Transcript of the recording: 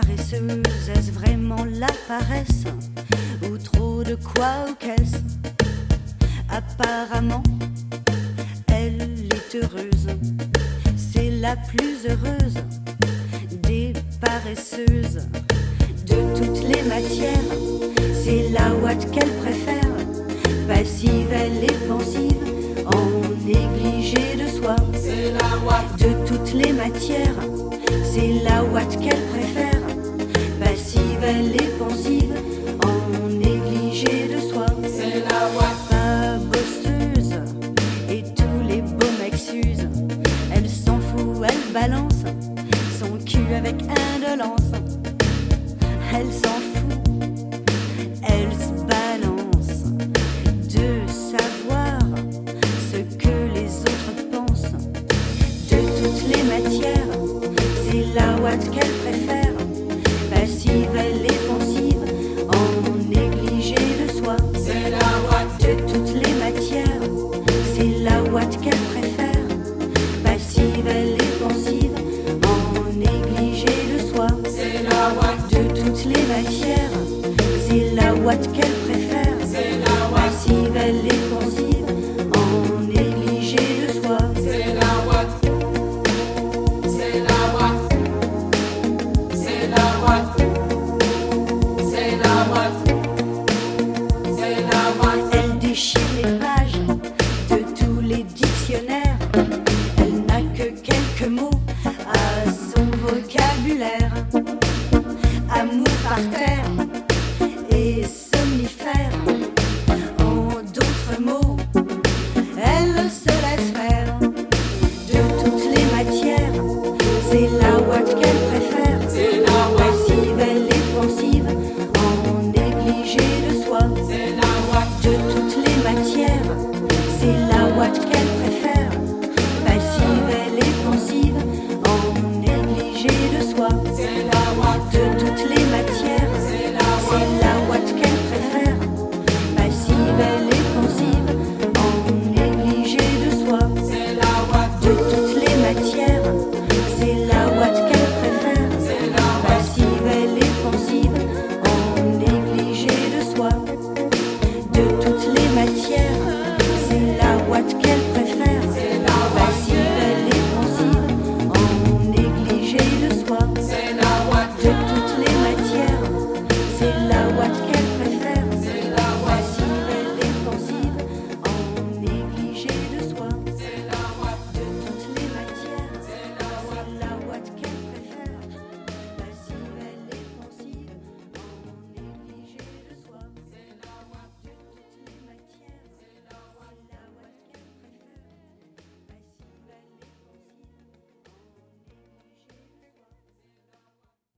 paresseuse. Est-ce vraiment la paresse ou trop de quoi ou qu'est-ce? Apparemment, elle est heureuse. C'est la plus heureuse des paresseuses de toutes les matières. C'est la ouate qu'elle préfère, passive, elle est pensive, en négligé de soi. C'est la de toutes les matières. C'est la ouate qu'elle préfère, elle est pensive, en négligé de soi. C'est la Pas bosseuse, et tous les beaux mecs s'usent. Elle s'en fout, elle balance son cul avec indolence. Elle s'en fout, elle se balance de savoir ce que les autres pensent de toutes les matières. C'est la ouate qu'elle préfère, passive, elle est pensive, en négligé de soi. C'est la ouate De toutes les matières, c'est la ouate qu'elle préfère, passive, elle est pensive, en négligé de soi. C'est la ouate De toutes les matières, c'est la ouate qu'elle à son vocabulaire. Amour par terre c'est là.